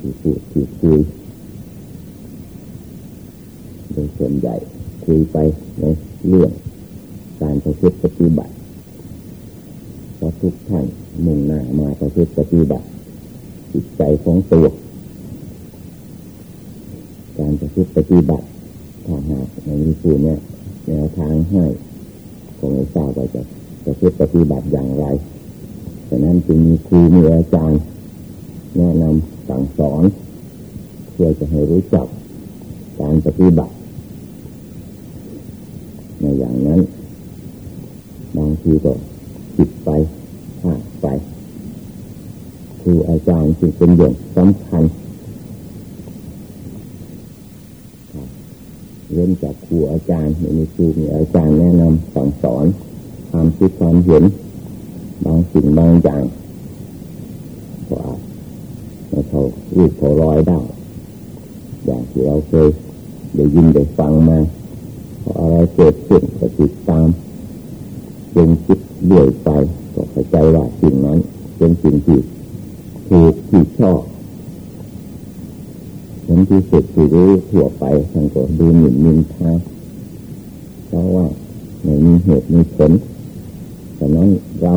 ที่พูดที่คุยโดยส่วนใหญ่คุยไปในเรื่องการประพฤติปฏิบัติเพราะทุกท่านมุ่งหน้ามาประพฤติปฏิบัติจิตใจของตัว การประพฤติปฏิบัติถ้าหากในนี้ผู้เนี่ยแนวทางให้คงไม่ทราบว่าจะประพฤติปฏิบัติอย่างไรดังนั้นจึงมีครูมีอาจารย์แนะนำ สั่งสอน เพื่อจะให้รู้จักการปฏิบัติ ในอย่างนั้นบางทีก็ผิดไปพลาดไปครูอาจารย์จึงเป็นอย่างสำคัญเริ่มจากครูอาจารย์มีครูมีอาจารย์แนะนำสั่งสอนความคิดความเห็น บางสิ่งบางอย่างก็อาจไม่เขา รูปเขารอยได้ อย่างที่เราเคยได้ยินได้ฟังมาพออะไรเกิดขึ้นก็ติดตามยังคิดเบื่อไปก็เข้าใจว่าสิ่งนั้น เป็นสิ่งที่ถูกที่ชอบผลที่สุดที่รู้ทั่วไปทั้งก็ดูหมิ่นมินทาเพราะว่าไม่มีเหตุมีผลฉะนั้นเรา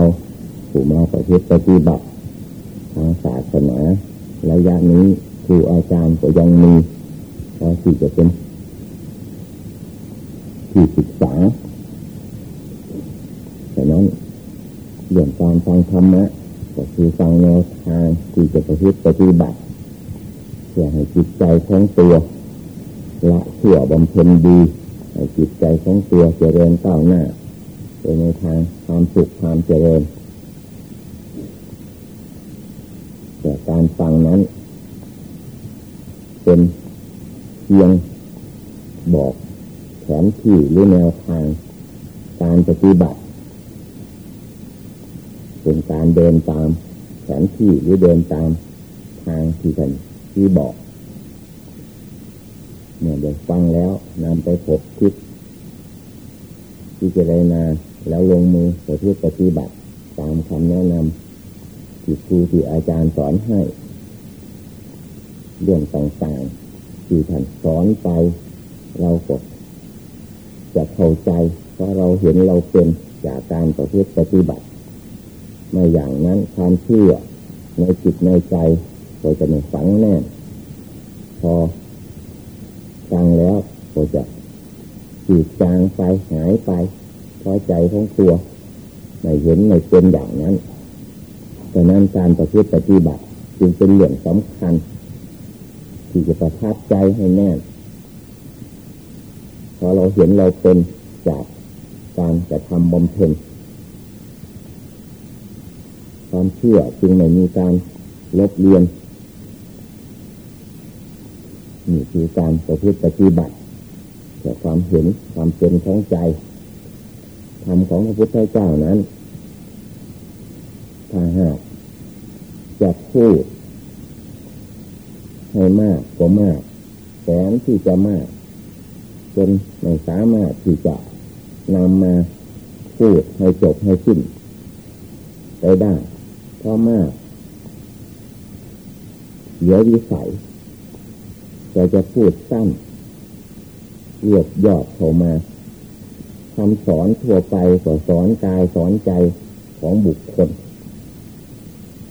ผู้มาประพฤติปฏิบัติทางศาสนา ระยะนี้ครูอาจารย์ก็ยังมีพอที่จะเป็นที่ศึกษาฉะนั้นเรื่องการฟังธรรมะก็คือฟังแนวทางที่จะประพฤติปฏิบัติเพื่อให้จิตใจของตัวละเชื่อบำเพ็ญดีให้จิตใจของตัวเจริญก้าวหน้าไปในทางความสุขความเจริญแต่การฟังนั้น เป็นเพี ยงบอกแผนที่หรือแนวทางการปฏิบัติ เป็นการเดินตามแผนที่หรือเดินตามทางที่ท่านที่บอกเมื่อได้ฟังแล้วนำไปพบคิดที่จะได้นาแล้วลงมือประพฤติปฏิบัติ ตามคำแนะนำที่ครูที่อาจารย์สอนให้ เรื่องต่างๆ ที่ท่านสอนไป เราก็จะเข้าใจ เพราะเราเห็นเราเป็นจากการประพฤติปฏิบัติไม่อย่างนั้นความเชื่อในจิตในใจก็จะไม่ฝังแน่นพอฟังแล้วก็จะจีดจางไปหายไปเพราะใจของตัวไม่เห็นไม่เป็นอย่างนั้นดังนั้นการประพฤติปฏิบัติจึงเป็นเรื่องสำคัญ ที่จะประทับใจให้แน่พอเราเห็นเราเป็นจากการจะทำบำเพ็ญความเชื่อจึงไม่มีการลบเลียนนี่คือการประพฤติปฏิบัติแต่ความเห็นความเป็นของใจธรรมของพระพุทธเจ้านั้นถ้าหากจะพูด ให้มากก็มากแสนที่จะมาก จนไม่สามารถที่จะนำมาพูดให้จบให้สิ้นไปได้เพราะมากเดี๋ยววิสัยจะจะพูดสั้นเรียบยอดเข้ามาคำสอนทั่วไปสอนกายสอนใจของบุคคล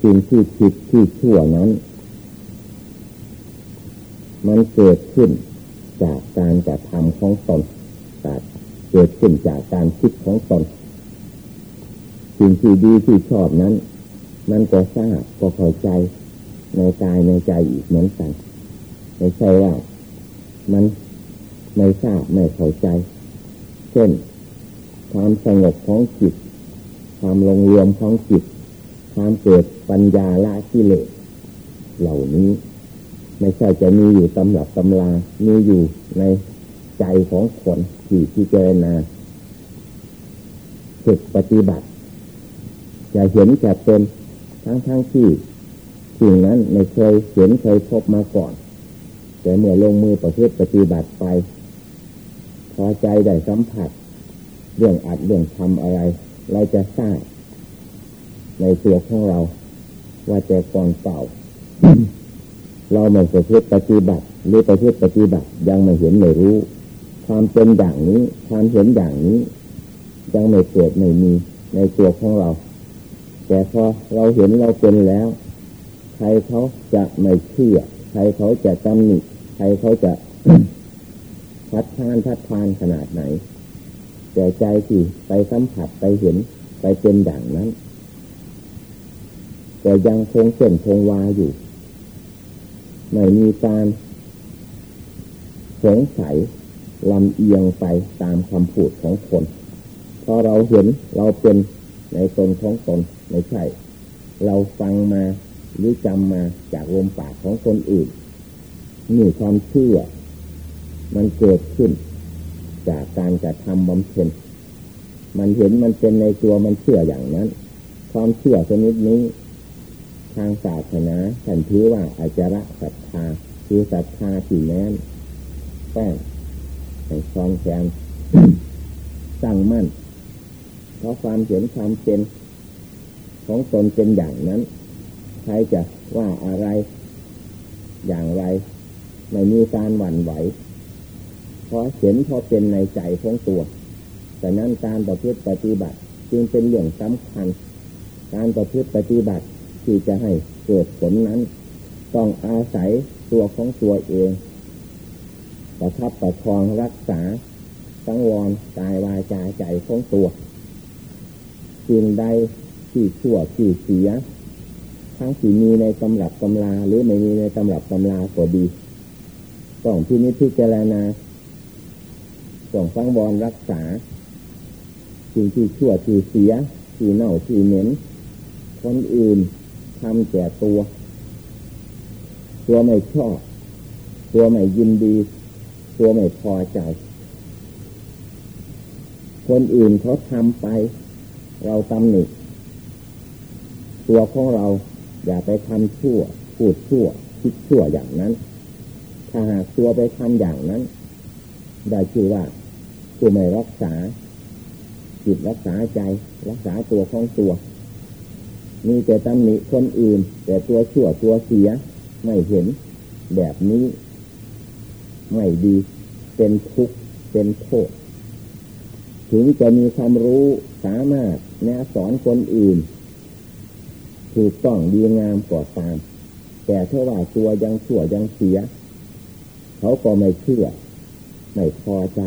สิ่งที่ผิดที่ชั่วนั้น มันเกิดขึ้นจากการกระทำของตนเกิดขึ้นจากการคิดของตนสิ่งที่ดีที่ชอบนั้น มันก็ทราบก็เข้าใจในกายในใจอีกเหมือนกันไม่ใช่ว่ามันไม่ทราบไม่เข้าใจ เช่น ความสงบของจิต ความลงรวมของจิต ความเกิดปัญญาละกิเลสเหล่านี้ ไม่ใช่จะมีอยู่ตำหรับตำลามีอยู่ในใจของคนที่ที่เจรนาฝึกปฏิบัติ จะเห็นจะเป็นทั้งทั้งที่สิ่งนั้นไม่เคยเห็นเคยพบมาก่อน แต่เมื่อลงมือประพฤติปฏิบัติไป พอใจได้สัมผัส เรื่องอัดเรื่องทำอะไร เราจะทราบในตัวของเรา ว่าแต่ก่อนเก่า เราไม่ประพฤติปฏิบัติหรือประพฤติปฏิบัติยังไม่เห็นไม่รู้ ความเป็นอย่างนี้ความเห็นอย่างนี้ ยังไม่เกิดไม่มีในตัวของเรา แต่พอเราเห็นเราเป็นแล้ว ใครเขาจะไม่เชื่อ ใครเขาจะตำหนิใครเขาจะทัดทานทัดทานขนาดไหน แต่ใจที่ไปสัมผัสไปเห็นไปเป็นอย่างนั้น แต่ยังคงเส้นคงวาอยู่ ไม่มีการสงสัยลำเอียงไปตามคำพูดของคนพอเราเห็นเราเป็นในตนของตนไม่ใช่ เราฟังมาหรือจำมาจากลมปากของคนอื่นนี่ความเชื่อ มันเกิดขึ้น จากการกระทำบำเพ็ญมันเห็นมันเป็นในตัวมันเชื่ออย่างนั้น ความเชื่อชนิดนี้ ทางศาสนาฉันถือว่าอาจาระศรัทธาคือศรัทธาที่แน่นแป้งในซองแขนตั้งมั่น เพราะความเห็นความเป็น ของตนเป็นอย่างนั้น ใครจะว่าอะไร อย่างไร ไม่มีการหวั่นไหว เพราะเห็นพอเป็นในใจของตัว แต่นั้นการประพฤติปฏิบัติ จึงเป็นเรื่องสำคัญ การประพฤติปฏิบัติ ที่จะให้เกิดผลนั้น ต้องอาศัยตัวของตัวเอง ประทับประคองรักษาสังวรกายวาจาใจของตัวสิ่งใดที่ชั่วที่เสีย ทั้งที่มีในตำรับตำราหรือไม่มีในตำรับตำราก็ดีต้องที่นี้พิจารณาต้องสังวรรักษาสิ่งที่ชั่วที่เสียที่เน่าที่เหม็นคนอื่น ทำแก่ตัว ตัวไม่ชอบ ตัวไม่ยินดี ตัวไม่พอใจ คนอื่นเขาทำไป เราตำหนิตัวของเราอย่าไปทำชั่ว พูดชั่ว คิดชั่วอย่างนั้น ถ้าหากตัวไปทำอย่างนั้น ได้ชื่อว่าตัวไม่รักษาจิตรักษาใจ รักษาตัวของตัว มีแต่ตำหนิคนอื่น แต่ตัวชั่วตัวเสีย ไม่เห็นแบบนี้ ไม่ดี เป็นทุกข์เป็นโทษ ถึงจะมีความรู้สามารถแนะสอนคนอื่น ถูกต้องดีงามกว่าตาม แต่ถ้าว่าตัวยังชั่วยังเสีย เขาก็ไม่เชื่อ ไม่พอใจ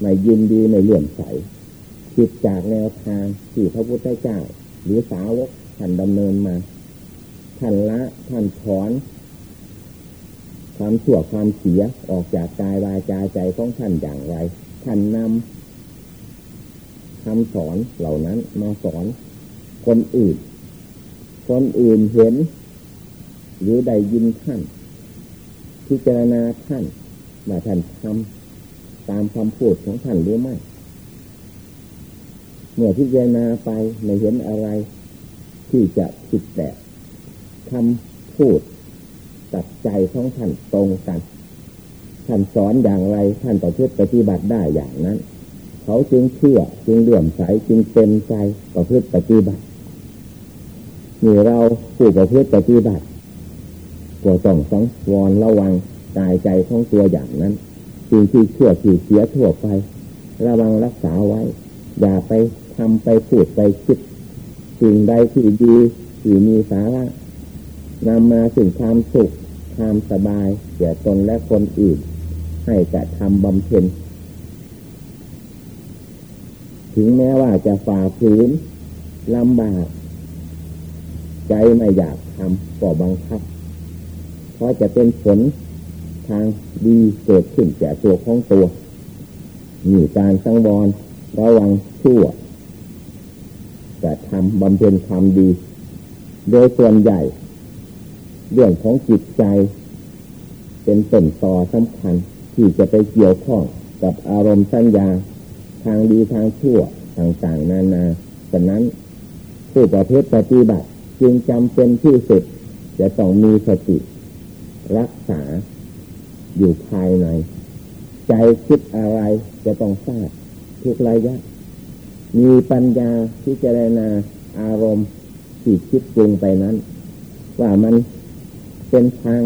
ไม่ยินดีไม่เลื่อมใสผิดจากแนวทางที่พระพุทธเจ้า หรือสาวก ท่านดำเนินมาท่านละท่านถอน ความชั่วความเสียออกจากกายวาจาใจของท่านอย่างไร ท่านนำคำสอนเหล่านั้นมาสอน คนอื่น คนอื่นเห็น หรือได้ยินท่านพิจารณาท่านว่าท่านทำตามคำพูดของท่านหรือไม่เมื่อพิจารณาไปไม่เห็นอะไร ที่จะผิดแปลกคำพูดตัดใจของท่านตรงกัน ท่านสอนอย่างไรท่านประพฤติปฏิบัติได้อย่างนั้น เขาจึงเชื่อจึงเลื่อมใสจึงเต็มใจประพฤติปฏิบัตินี่เราผู้ประพฤติปฏิบัติก็ต้องสังวรระวังกายใจของตัวอย่างนั้นสิ่งที่เชื่อที่เสียทั่วไป ระวังรักษาไว้ อย่าไปทำไปพูดไปคิด สิ่งใดที่ดีที่มีสาระนำมาสิ่งความสุขความสบายแก่ตนและคนอื่น ให้แต่ทำบำเพ็ญถึงแม้ว่าจะฝ่าฝืนลำบาก ใจไม่อยากทำก็บังคับ เพราะจะเป็นผลทางดีเกิดขึ้นแก่ตัวของตัว มีการสังวรระวังชั่ว จะทำบำเพ็ญความดี โดยส่วนใหญ่ เรื่องของจิตใจ เป็นต้นต่อสำคัญที่จะไปเกี่ยวข้องกับอารมณ์สัญญา ทางดีทางชั่วต่างๆนานาฉะนั้นผู้ประพฤติปฏิบัติจึงจำเป็นที่สุดจะต้องมีสติ รักษาอยู่ภายใน ใจคิดอะไรจะต้องทราบทุกระยะ มีปัญญาพิจารณาอารมณ์ที่คิดปรุงไปนั้น ว่ามันเป็นทาง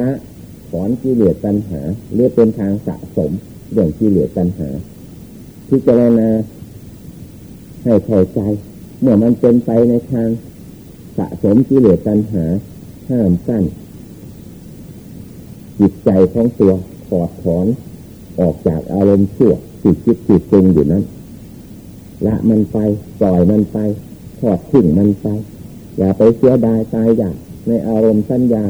ละถอนกิเลสตัณหาเรียกเป็นทางสะสมเรื่องกิเลสตัณหา พิจารณาให้เข้าใจ เมื่อมันเป็นไปในทางสะสมกิเลสตัณหาห้ามกั้นจิตใจของตัวถอดถอนออกจากอารมณ์ชั่วจิตคิดจิตปรุงอยู่นั้น ละมันไปปล่อยมันไปถอดทิ้งมันไป อย่าไปเสียดายตายอยากในอารมณ์สัญญา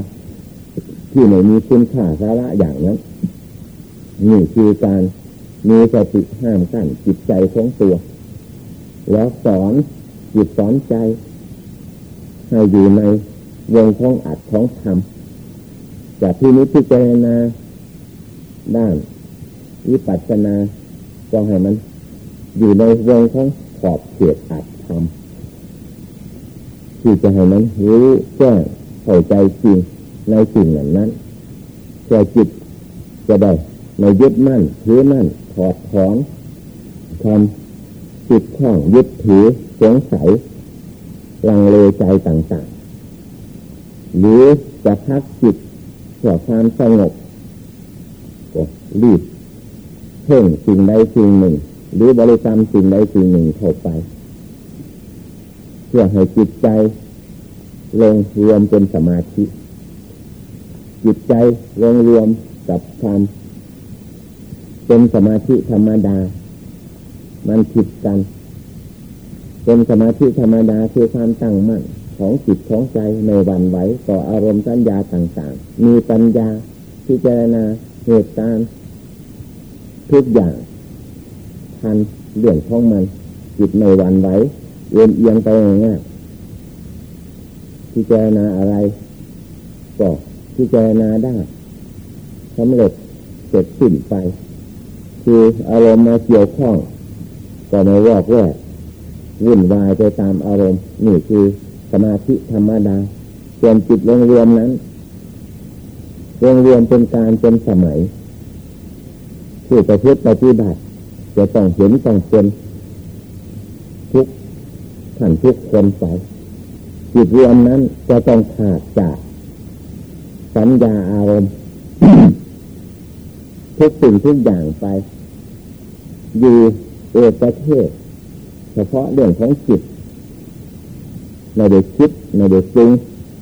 ที่ไม่มีคุณค่าสาระอย่างนั้นนี่คือการมีสติห้ามกั้นจิตใจของตัว แล้วสอนจิตสอนใจ ให้อยู่ในวงของอัดของธรรมจากที่นี้พิจารณาด้านวิปัสสนาก็ให้มัน อยู่ในวงของขอบเขตอัดธรรมที่จะให้มันรู้แจ้งเข้าใจจริงในสิ่งนั้นนั้นเพื่จิตจะได้ในยึดมั่นถือมั่นถอดถอนทำจิตข้องยึดถือสงสัยลังเลใจต่างๆ หรือจะพักจิตเพื่อความสงบก็รีบเพ่งสิ่งใดสิ่งหนึ่ง หรือบริกรรมสิ่งใดสิ่งหนึ่งเข้าไป เพื่อให้จิตใจ ลงรวมเป็นสมาธิ จิตใจลงรวมกับความเป็นสมาธิธรรมดา มันผิดกัน เป็นสมาธิธรรมดาคือความตั้งมั่นของจิตของใจในวันไหวต่ออารมณ์สัญญาต่าง ๆ มีปัญญาพิจารณาเหตุการณ์ทุกอย่าง ทันเรื่องของมัน จิตในวันไหวเอียงเอียงไปง่ายพิจารณาอะไร ก็พิจารณาได้สำเร็จเสร็จสิ้นไป คืออารมณ์มาเกี่ยวข้องก็ไม่วอกแวกวุ่นวายไปตามอารมณ์นี่คือสมาธิธรรมดาส่วนจิตรวมรวมนั้นรวมรวมเป็นการเป็นสมัยผู้ประพฤติปฏิบัติ จะต้องเห็นต้องเป็นทุกท่านทุกคนไปจิตรวมนั้นจะต้องขาดจากสัญญาอารมณ์ทุกสิ่งทุกอย่างไป อยู่เอกประเทศ เฉพาะเรื่องของจิตไม่ได้คิดไม่ได้ปรุง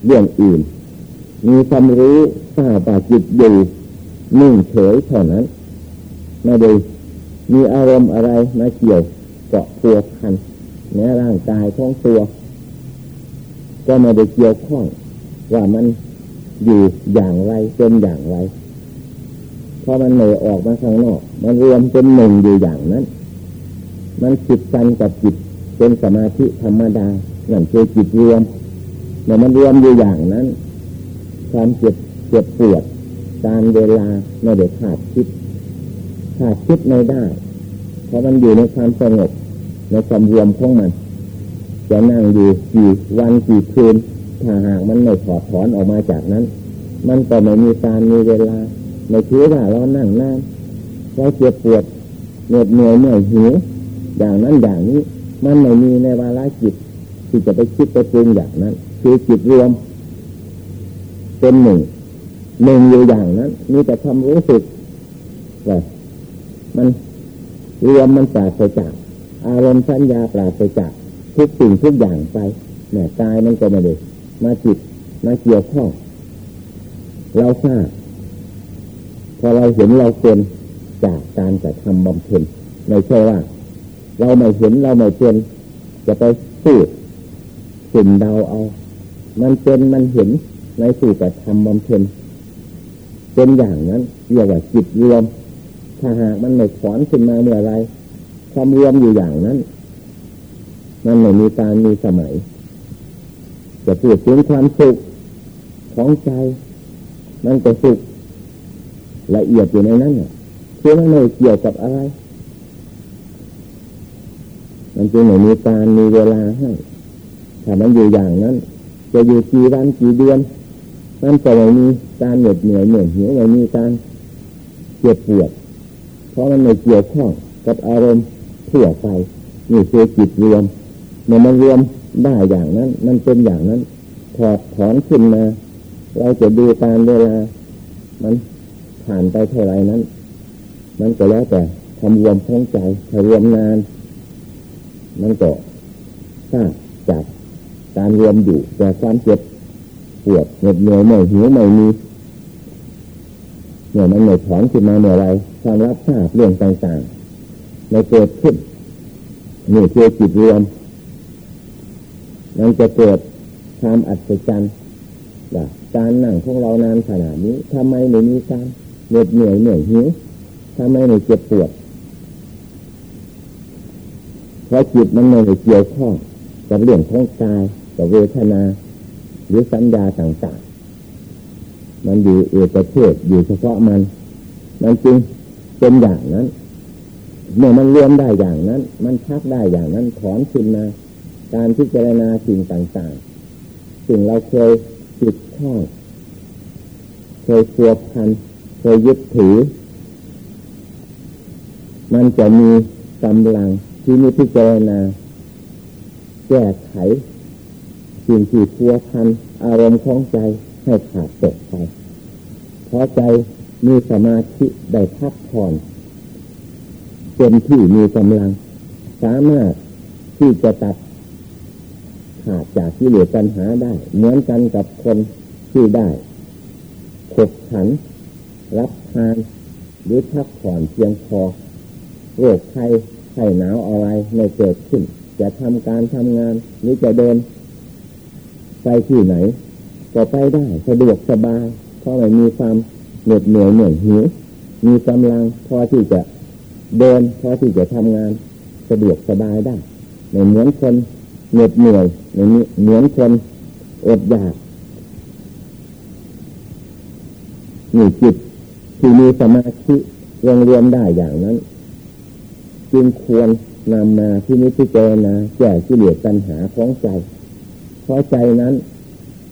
เรื่องอื่น มีความรู้ทราบว่าจิตอยู่นิ่งเฉยเท่านั้นไม่ได้ มีอารมณ์อะไรมาเกี่ยวเกาะตัวพันในร่างกายของตัว ก็ไม่ได้เกี่ยวข้อง ว่ามันอยู่อย่างไรเป็นอย่างไรพอมันเหนื่อยออกมาข้างนอก มันรวมเป็นหนึ่งอยู่อย่างนั้น มันจิตกันกับจิตเป็นสมาธิธรรมดานั่นคือจิตรวมเมื่อมันรวมอยู่อย่างนั้น ความเจ็บเจ็บปวดการเวลาไม่ได้ขาดคิด ขาดคิดไม่ได้ เพราะมันอยู่ในความสงบในความรวมของมัน จะนั่งอยู่กี่วันกี่คืนถ้าหากมันไม่ถอดถอนออกมาจากนั้น มันก็ไม่มีการมีเวลาไม่ถือว่าเรานั่งนานเราเจ็บปวดเหนื่อยเหนื่อยเหนื่อยหิวอย่างนั้นอย่างนี้ มันไม่มีในวาระจิตที่จะไปคิดไปปรุงอย่างนั้น คือจิตรวม เป็นหนึ่งหนึ่งอยู่อย่างนั้นมีแต่ความรู้สึกว่า มันรวมมันปราศจาก อารมณ์สัญญาปราศจากทุกสิ่งทุกอย่างไปแม่กายมันก็ไม่ได้มาจิตมาเกี่ยวข้องเราทราบพอเราเห็นเราเป็นจากการกระทำบำเพ็ญไม่ใช่ว่า เราไม่เห็นเราไม่เป็นจะไปพูดสิ่งเดาเอา มันเป็นมันเห็นในสู่กระทำบำเพ็ญเป็นอย่างนั้นเรียกว่าจิตรวม ถ้าหากมันไม่ถอนขึ้นมาเมื่อไรความรวมอยู่อย่างนั้นมันไม่มีการมีสมัย จะพูดถึงความสุขของใจ มันก็สุขละเอียดอยู่ในนั้นเนี่ยคือมันไม่เกี่ยวกับอะไร มันจึงไม่มีการมีเวลาให้ถ้ามันอยู่อย่างนั้น จะอยู่กี่วันกี่เดือนมันก็ไม่มีการเหน็ดเหนื่อยเหนื่อยหิวไม่มีการเจ็บปวด เพราะมันไม่เกี่ยวข้องกับอารมณ์ทั่วไปนี่คือจิตรวมเมื่อมันรวมได้อย่างนั้น มันเป็นอย่างนั้นถอดถอนขึ้นมา เราจะดูการเวลา มันผ่านไปเท่าไรนั้น มันก็แล้วแต่ทำรวมพ้องใจทำรวมนาน มันก็ทราบจากการรวมอยู่แต่ความเจ็บปวดเหน็ดเหนื่อยไม่หิวไม่มี เนี่ยมันไม่ถอนขึ้นมาเมื่อไรความรับทราบเรื่องต่างๆในเกิดขึ้นนี่คือจิตรวมมันจะเกิดความอัศจรรย์ว่าการนั่งของเรานานขนาดนี้ทำไมไม่มีการเหน็ดเหนื่อยเหนื่อยหิวทำไมไม่เจ็บปวดเพราะจิตมันไม่ได้เกี่ยวข้องกับเรื่องของกายกับเวทนา หรือสัญญาต่างๆ มันอยู่เอกเทศอยู่เฉพาะมัน มันจึงเป็นอย่างนั้น เมื่อมันรวมได้อย่างนั้น มันชักได้อย่างนั้นถอนขึ้นมา การพิจารณาสิ่งต่างๆ สิ่งเราเคยจิดข้องเคยพัวพันเคยยึดถือ มันจะมีกำลังที่มีพิจารณาแก้ไขสิ่งที่พัวพันอารมณ์ของใจ ให้ขาดตกไปเพราะใจมีสมาธิได้พักผ่อนเต็มที่มีกำลัง สามารถที่จะตัดขาดจากที่เหลือปัญหาได้ เหมือนกันกับคนที่ได้ขบขัน รับทานหรือพักผ่อนเพียงพอโรคไข้ไข้หนาวอะไรไม่เกิดขึ้น จะทำการทำงานหรือจะเดิน ไปที่ไหน ก็ไปได้สะดวกสบายเพราะไม่มีความเหน็ดเหนื่อยเหนื่อยหิวมีกำลังพอที่จะเดินพอที่จะทำงานสะดวกสบายได้ไม่เหมือนคนเหน็ดเหนื่อยเหมือนคนอดอยากนี่จิตที่มีสมาธิรวมรวมได้อย่างนั้น จึงควรนำมาที่นิพพานาแก้กิเลสปัญหาของใจ เพราะใจนั้น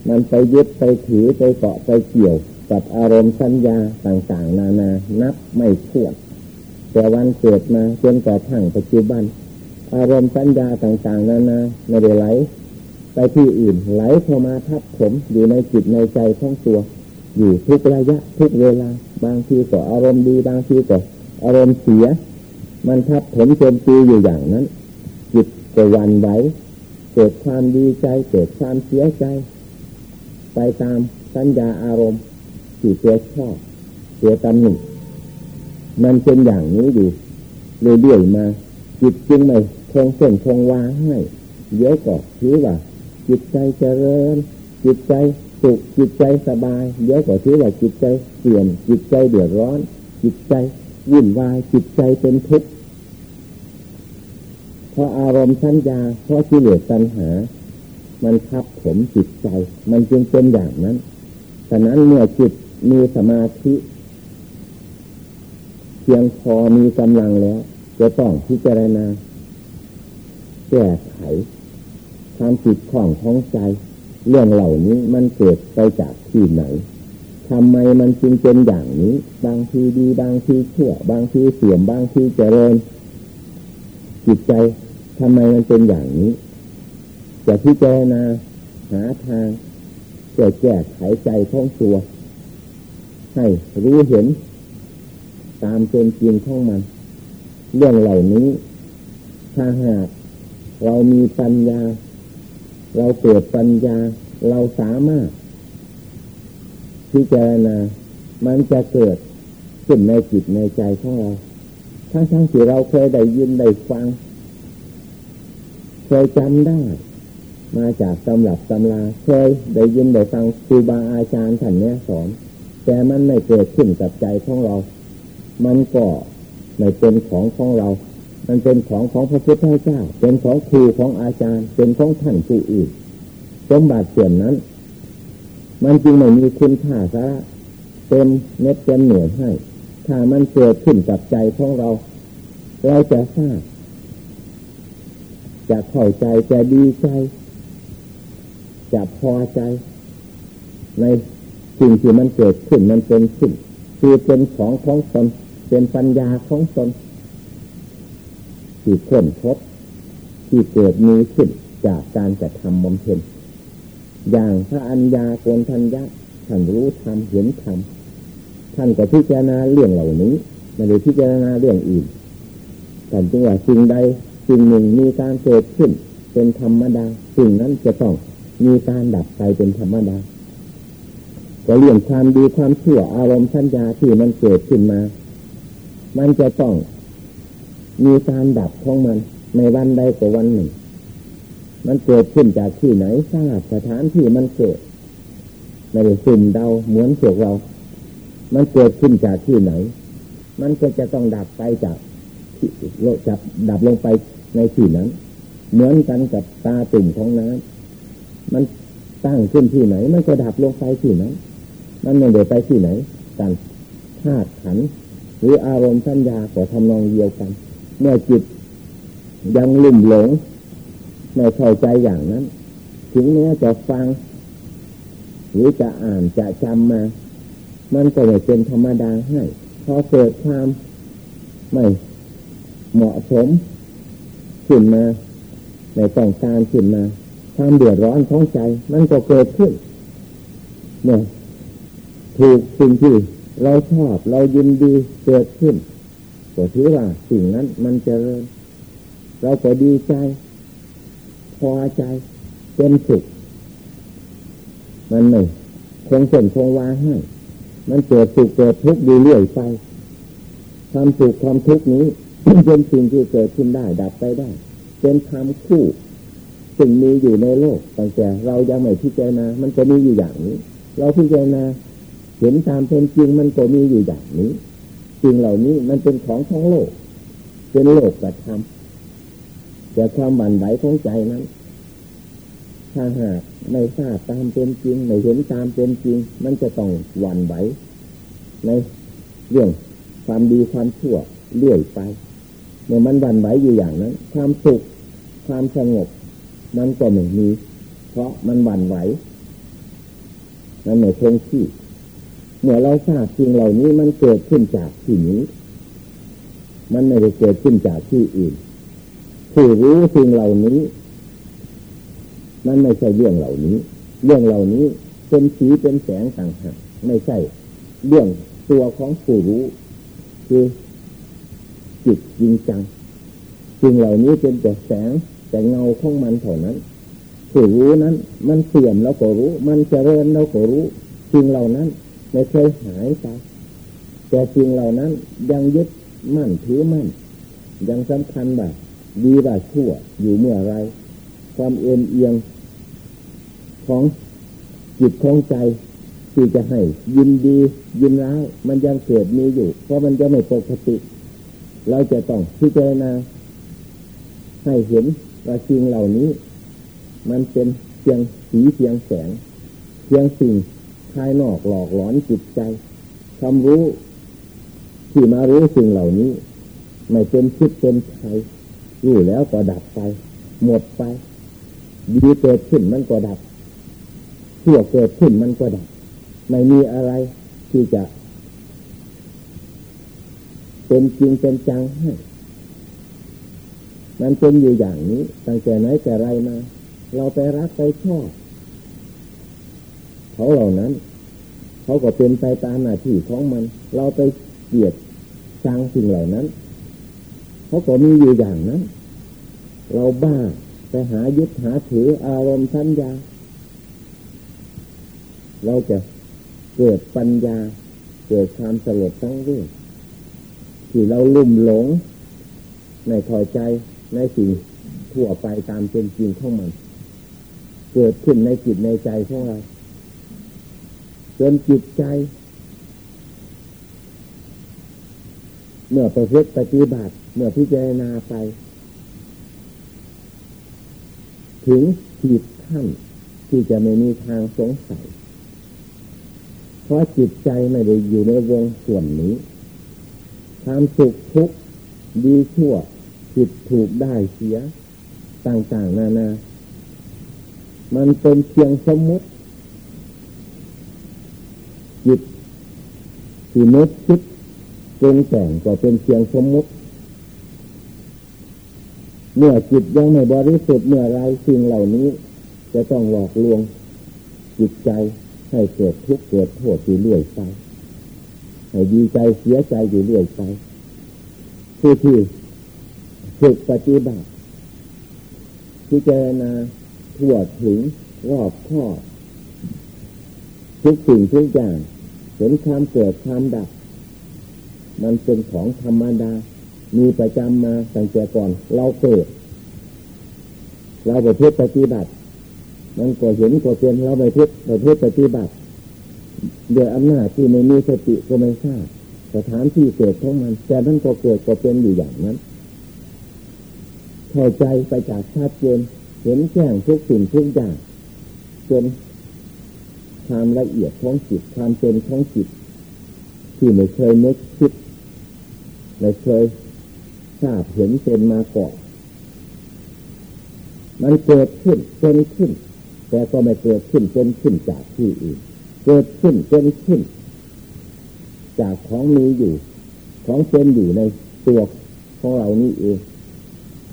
มันไปยึดไปถือไปเกาะไปเกี่ยว กับอารมณ์สัญญาต่างๆ นานานับไม่ถ้วนแต่วันเกิดมาจนกระทั่งปัจจุบัน อารมณ์สัญญาต่างๆ นานาไม่ได้ไหลไปที่อื่นไหลเข้ามาทับผมอยู่ในจิตในใจของตัว อยู่ทุกระยะทุกเวลา บางทีก็อารมณ์ดีบางทีก็อารมณ์เสีย มันทับผมโจมตีอยู่อย่างนั้น จิตก็วันไหวเกิดความดีใจเกิดความเสียใจ ไปตามสัญญาอารมณ์ที่ตัวชอบตัวตำหนิมันเป็นอย่างนี้อยู่เรื่อยๆมา จิตจึงไม่คงเส้นคงวาให้เยอะก็ถือว่า จิตใจเจริญ จิตใจสุขจิตใจสบายเดี๋ยวก็ถือว่าจิตใจเปลี่ยนจิตใจเดือดร้อน จิตใจวุ่นวายจิตใจเป็นทุกข์เพราะอารมณ์สัญญาเพราะกิเลสตัณหา มันทับผมจิตใจ มันจึงเป็นอย่างนั้นฉะนั้นเมื่อจิตมีสมาธิ เพียงพอมีกำลังแล้ว จะต้องพิจารณาแก้ไขความจิตของท้องใจ เรื่องเหล่านี้มันเกิดไปจากที่ไหนทำไมมันจึงเป็นอย่างนี้ บางทีดี บางทีชั่ว บางทีเสื่อมบางทีเจริญจิตใจทำไมมันเป็นอย่างนี้ จะพิจารณาหาทางจะแก้ไขใจท่องตัว ให้รู้เห็น ตามเป็นจริงของมัน เรื่องเหล่านี้ ถ้าหากเรามีปัญญา เราเกิดปัญญา เราสามารถพิจารณา มันจะเกิดขึ้นในจิตในใจของเราทั้งทั้งที่เราเคยได้ยินได้ฟัง เคยจำได้ มาจากตำรับตำราเคยได้ยินได้ฟังครูบาอาจารย์ท่านเนี้ยสอน แต่มันไม่เกิดขึ้นกับใจของเรา มันก็ไม่เป็นของของเรา มันเป็นของของพระพุทธเจ้า เป็นของครูของอาจารย์ เป็นของท่านผู้อื่นสมบัติเสื่อมนั้น มันจึงไม่มีคุณค่าซะเต็มเม็ดเต็มเหนือให้ ถ้ามันเกิดขึ้นกับใจของเรา เราจะทราบจะเข้าใจจะดีใจ จะพอใจ ในสิ่งที่มันเกิดขึ้นมันเป็นขึ้นคือเป็นของของตนเป็นปัญญาของตนที่ค้นพบที่เกิดมีขึ้นจากการจะทำบำเพ็ญอย่างพระอัญญาโกนทัญญะท่านรู้ธรรมเห็นธรรมท่านก็พิจารณาเรื่องเหล่านี้ไม่ได้พิจารณาเรื่องอื่นแต่จึงว่าสิ่งใดสิ่งหนึ่งมีการเกิดขึ้น เป็นธรรมดาสิ่งนั้นจะต้อง มีการดับไปเป็นธรรมดาก็เรื่องความดีความชั่วอารมณ์สัญญาที่มันเกิดขึ้นมา มันจะต้องมีการดับของมัน ในวันใดก็วันหนึ่ง มันเกิดขึ้นจากที่ไหนทราบสถานที่มันเกิดไม่ได้สุ่มเดาเหมือนพวกเรา มันเกิดขึ้นจากที่ไหน มันก็จะต้องดับไปจากโลจับดับลงไปในที่นั้น เหมือนกันกับตาตุ่มของน้ำ มันตั้งขึ้นที่ไหน มันก็ดับลงไปที่นั้นมันไม่ได้ไปที่ไหนกันธาตุขันหรืออารมณ์สัญญาก็ทำนองเดียวกัน เมื่อจิตยังลุ่มหลงไม่เข้าใจอย่างนั้น ถึงแม้จะฟัง หรือจะอ่านจะจำมา มันก็ไม่เป็นธรรมดาให้พอเกิดความไม่เหมาะสมขึ้นมาในต้องการขึ้นมา ความเดือดร้อนของใจ มันก็เกิดขึ้นเนี่ยถูกสิ่งที่เราชอบเรายินดีเกิดขึ้นก็ถือว่าสิ่งนั้นมันจะเริญ เราก็ดีใจ พอใจเป็นสุขมันไม่คงเส้นคงวาให้มันเกิดสุขเกิดทุกข์ดีเรื่อยไปความสุขความทุกข์นี้เป็นสิ่งที่เกิดขึ้นได้ ดับไปได้ เป็นธรรมคู่ สิ่งมีอยู่ในโลกตั้งแต่เรายังไม่พิจารณา มันจะมีอยู่อย่างนี้ เราพิจารณาเห็นตามเป็นจริงมันก็มีอยู่อย่างนี้สิ่งเหล่านี้มันเป็นของทั้งโลก เป็นโลกกระทำแต่ความบันไหวของใจนั้น ถ้าหากไม่ทราบตามเป็นจริงไม่เห็นตามเป็นจริง มันจะต้องหวั่นไหวในเรื่องความดีความชั่วเลื่อยไป เมื่อมันหวันไหวอยู่อย่างนั้น ความสุขความสงบ มันก็ไม่มี เพราะมันวันไหว มันไม่คงที่เมื่อเราทราบสิ่งเหล่านี้มันเกิดขึ้นจากที่นี้ มันไม่ได้เกิดขึ้นจากที่อื่น ผู้รู้สิ่งเหล่านี้ มันไม่ใช่เรื่องเหล่านี้ เรื่องเหล่านี้เป็นสีเป็นแสงต่างหากไม่ใช่ เรื่องตัวของผู้รู้ คือจิตจริงจังสิ่งเหล่านี้เป็นแต่แสง แต่เงาของมันเท่านั้นผู้รู้นั้น มันเสื่อมแล้วก็รู้ มันเจริญแล้วก็รู้สิ่งเหล่านั้นไม่เคยหายไปแต่สิ่งเหล่านั้นยังยึดมั่นถือมั่น ยังสำคัญแบบดีแบบชั่วอยู่เมื่อไร ความเอ็นเอียงของจิตของใจที่จะให้ยินดียินร้ายมันยังเกิดมีอยู่ เพราะมันจะไม่ปกติ เราจะต้องพิจารณาให้เห็น ว่าสิ่งเหล่านี้ มันเป็นเพียงสีเพียงแสง เพียงสิ่งภายนอกหลอกหลอนจิตใจความรู้ที่มารู้สิ่งเหล่านี้ ไม่เป็นคิดเป็นไทยรู้แล้วก็ดับไป หมดไปดีเกิดขึ้นมันก็ดับชั่วเกิดขึ้นมันก็ดับ ไม่มีอะไรที่จะ เป็นจริงเป็นจังให้ มันเป็นอยู่อย่างนี้ ตั้งแต่ไหนแต่ไรมา เราไปรักไปชอบเขาเหล่านั้น เขาก็เป็นไปตามหน้าที่ของมัน เราไปเกลียดชังสิ่งเหล่านั้น เขาก็มีอยู่อย่างนั้น เราบ้าไปหายึดหาถืออารมณ์สัญญา เราจะเกิดปัญญา เกิดความสลดตั้งเรื่องที่เราลุ่มหลงในถอยใจ ในสิ่งทั่วไปตามเป็นจริงของมัน เกิดขึ้นในจิตในใจของเราจนจิตใจ เมื่อประพฤติปฏิบัติ เมื่อพิจารณาไป ถึงจิตท่านที่จะไม่มีทางสงสัย เพราะจิตใจไม่ได้อยู่ในวงส่วนนี้ความสุขทุกข์ดีชั่ว จิตถูกได้เสีย ต่างๆ นานา มันเป็นเพียงสมมติจิตที่นึกคิดปรุงแต่งก็เป็นเพียงสมมติ เมื่อจิตยังไม่บริสุทธิ์เมื่อไรสิ่งเหล่านี้ จะต้องหลอกลวง จิตใจให้เกิดทุกข์เกิดโทษอยู่เรื่อยไปให้ดีใจเสียใจอยู่เรื่อยไปผู้ที่ ฝึกปฏิบัติพิจารณาทั่วถึงรอบข้อทุกสิ่งทุกอย่างเห็นความเกิดความดับ มันเป็นของธรรมดา มีประจำมาตั้งแต่ก่อน เราเกิด เราไปพิปฏิบัติ มันก็เห็นก็เป็นเราไปพิไปพิปฏิบัติเดี๋ยวอำนาจที่ไม่มีสติก็ไม่ทราบสถานที่เกิดของมัน แต่มันก็เกิดก็เป็นอยู่อย่างนั้น เข้าใจไปจากชัดเจนเห็นแจ้งทุกสิ่งทุกอย่างจนความละเอียดของจิตความเป็นของจิตที่ไม่เคยนึกคิดไม่เคยทราบเห็นเป็นมาก่อนมันเกิดขึ้นเป็นขึ้น แต่ก็ไม่เกิดขึ้นเป็นขึ้นจากที่อื่นเกิดขึ้นเป็นขึ้น จากของมีอยู่ ของเป็นอยู่ในตัวของเรานี้เอง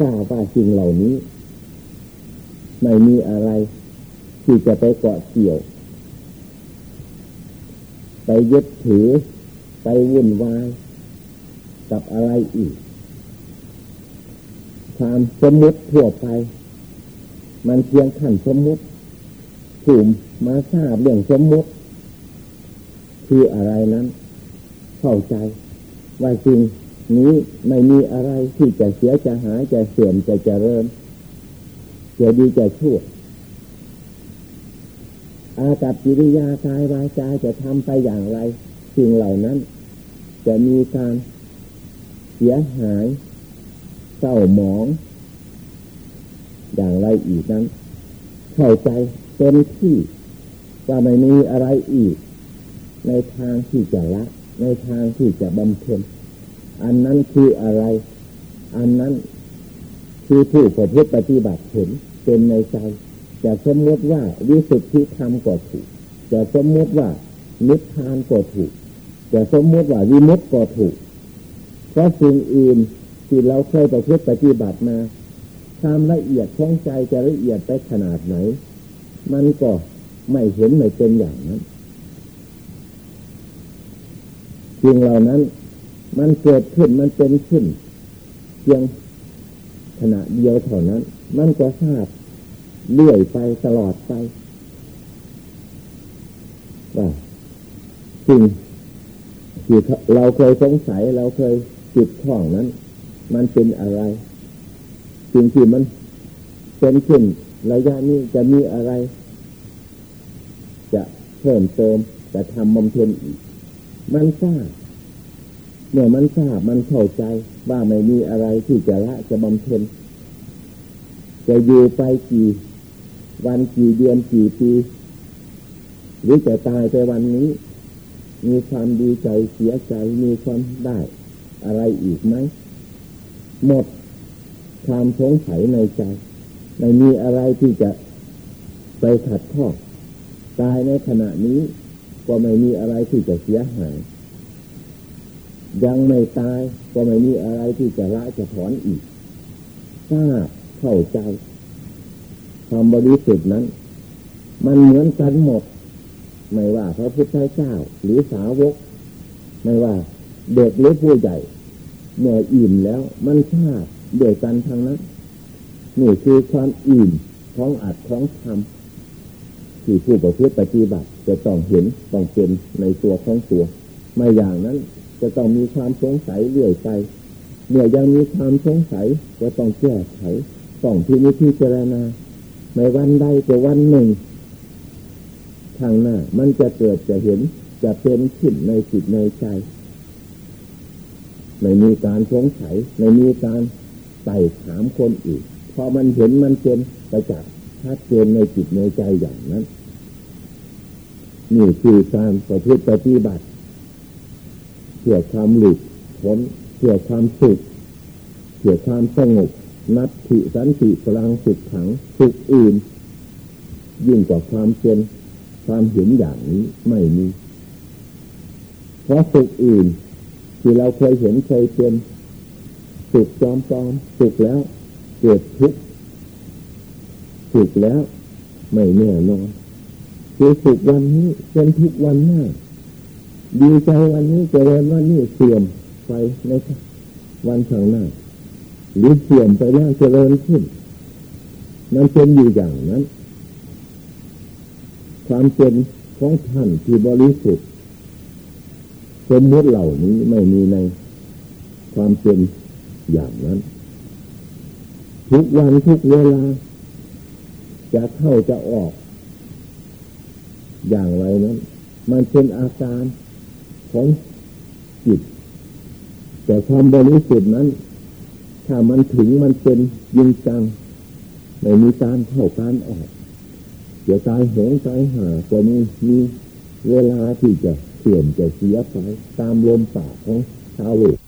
ทราบว่าสิ่งเหล่านี้ ไม่มีอะไร ที่จะไปเกาะเกี่ยว ไปยึดถือ ไปวุ่นวาย กับอะไรอีก ความสมมติทั่วไป มันเพียงขั้นสมมติถูมมาทราบเรื่องสมมติ คืออะไรนั้น เข้าใจว่าจริง นี้ไม่มีอะไรที่จะเสียจะหายจะเสื่อมจะเจริญจะดีจะชั่ว อากับกิริยากายวาจาจะทำไปอย่างไร สิ่งเหล่านั้น จะมีการเสียหายเศร้าหมอง อย่างไรอีกนั้น เข้าใจเต็มที่ว่าไม่มีอะไรอีก ในทางที่จะละ ในทางที่จะบำเพ็ญ อันนั้นคืออะไร อันนั้นคือผู้ประพฤติปฏิบัติเห็นเป็นในใจจะสมมติว่าวิสุทธิธรรมก็ถูกจะสมมติว่านิพพานก็ถูกจะสมมติว่าวิมุตติก็ถูกเพราะสิ่งอื่นที่เราเคยประพฤติปฏิบัติมาความละเอียดของใจจะละเอียดไปขนาดไหน มันก็ไม่เห็นไม่เป็นอย่างนั้นสิ่งเหล่านั้น มันเกิดขึ้นมันเป็นขึ้นเพียงขณะเดียวเท่านั้น มันก็ทราบเลื่อยไปตลอดไปว่าสิ่งที่เราเคยสงสัยเราเคยจิตข้องนั้น มันเป็นอะไรสิ่งที่มันเป็นขึ้นระยะนี้จะมีอะไร จะเพิ่มเติมจะทำบำเพ็ญอีก มันทราบ เมื่อมันทราบมันเข้าใจว่าไม่มีอะไรที่จะละจะบำเพ็ญจะอยู่ไปกี่ วันกี่เดือนกี่ปีหรือจะตายไปวันนี้ มีความดีใจเสียใจมีความได้ อะไรอีกไหมหมดความสงสัยในใจไม่มีอะไรที่จะไปขัดข้อตายในขณะนี้ ก็ไม่มีอะไรที่จะเสียหาย ยังไม่ตายก็ไม่มีอะไรที่จะละจะถอนอีกทราบเข้าใจความบริสุทธิ์นั้น มันเหมือนกันหมด ไม่ว่าพระพุทธเจ้า หรือสาวก ไม่ว่า เด็กหรือผู้ใหญ่เมื่ออิ่มแล้ว มันทราบเดียวกันทางนั้นนี่คือความอิ่มของอัดของทำที่ผู้ประพฤติปฏิบัติจะต้องเห็นต้องเป็นในตัวของตัว ไม่อย่างนั้น จะต้องมีความสงสัยเรื่อยไป เมื่อยังมีความสงสัยจะต้องแก้ไขต้องที่นิพจารณาในวันใดจะวันหนึ่ง ทางหน้า มันจะเกิดจะเห็นจะเป็นขึ้นในจิตในใจไม่มีการสงสัยไม่มีการไต่ถามคนอีกพอมันเห็นมันเป็นประจักษ์ชัดเจนในจิตในใจอย่างนั้น นี่คือการประพฤติปฏิบัติ เพื่อความหลุดพ้นเพื่อความสุขเพื่อความสงบนัตถิสันติพลังสุขขังสุขอื่น ยิ่งกว่าความเป็นความเห็นอย่างนี้ไม่มีเพราะสุขอื่น ที่เราเคยเห็นเคยเป็นสุขจอมปลอมสุขแล้ว เกิดทุกข์สุขแล้ว ไม่แน่นอนคือสุขวันนี้เป็นทุกวันหน้า ดีใจวันนี้เจริญวันนี้เสื่อมไปในวันข้างหน้าหรือเสื่อมไปแล้วเจริญขึ้นมันเป็นอยู่อย่างนั้น ความเป็นของท่านที่บริสุทธิ์สมมติเหล่านี้ไม่มีในความเป็นอย่างนั้น ทุกวันทุกเวลา จะเข้าจะออก อย่างไรนั้น มันเป็นอาการ ของจิต แต่ความบริสุทธิ์นั้น ถ้ามันถึงมันเป็นยิงจังไม่มีการเข้าการออกเดี๋ยวตายหงตายหาก็มีมีเวลาที่จะเสื่อมจะเสียไปตามลมปากของชาวโลก